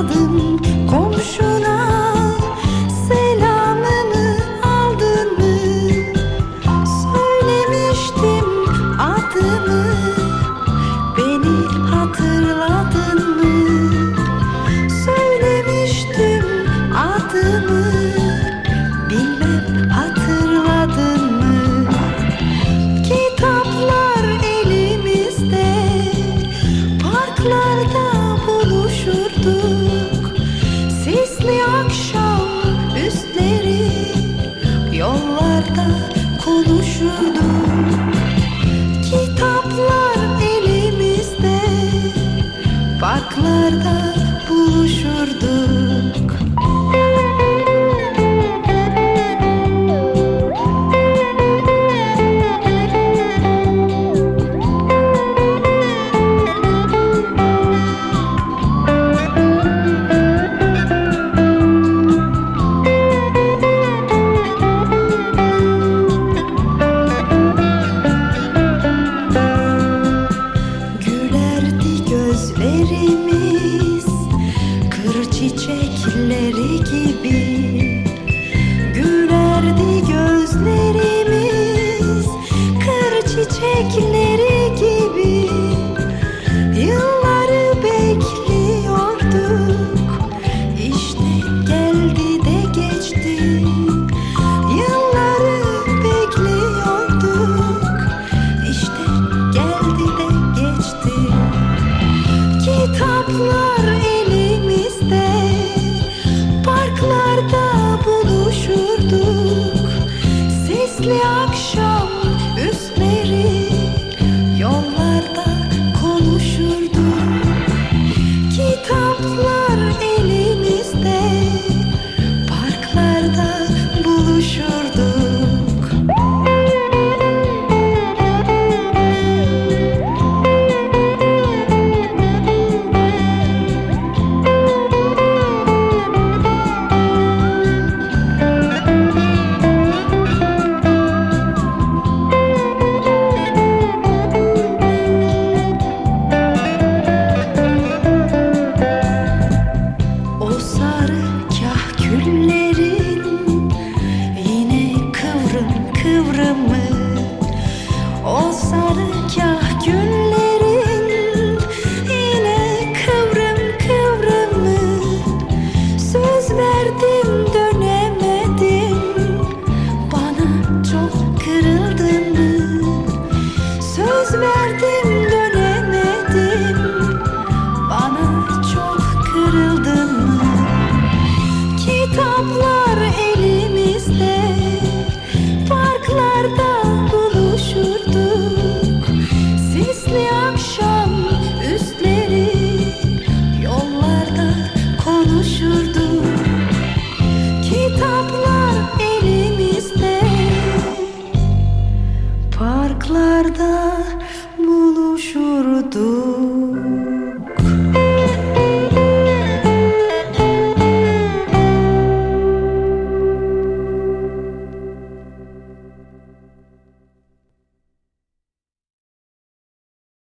aldın komşuna. Selamını aldın mı? Söylemiştim adımı. Beni hatırladın mı? Söylemiştim adımı. Bilmem hatırladın mı? Kitaplar elimizde. Parklarda buluşurduk. Parklarda buluşurduk Leon. O sarı kahküllerin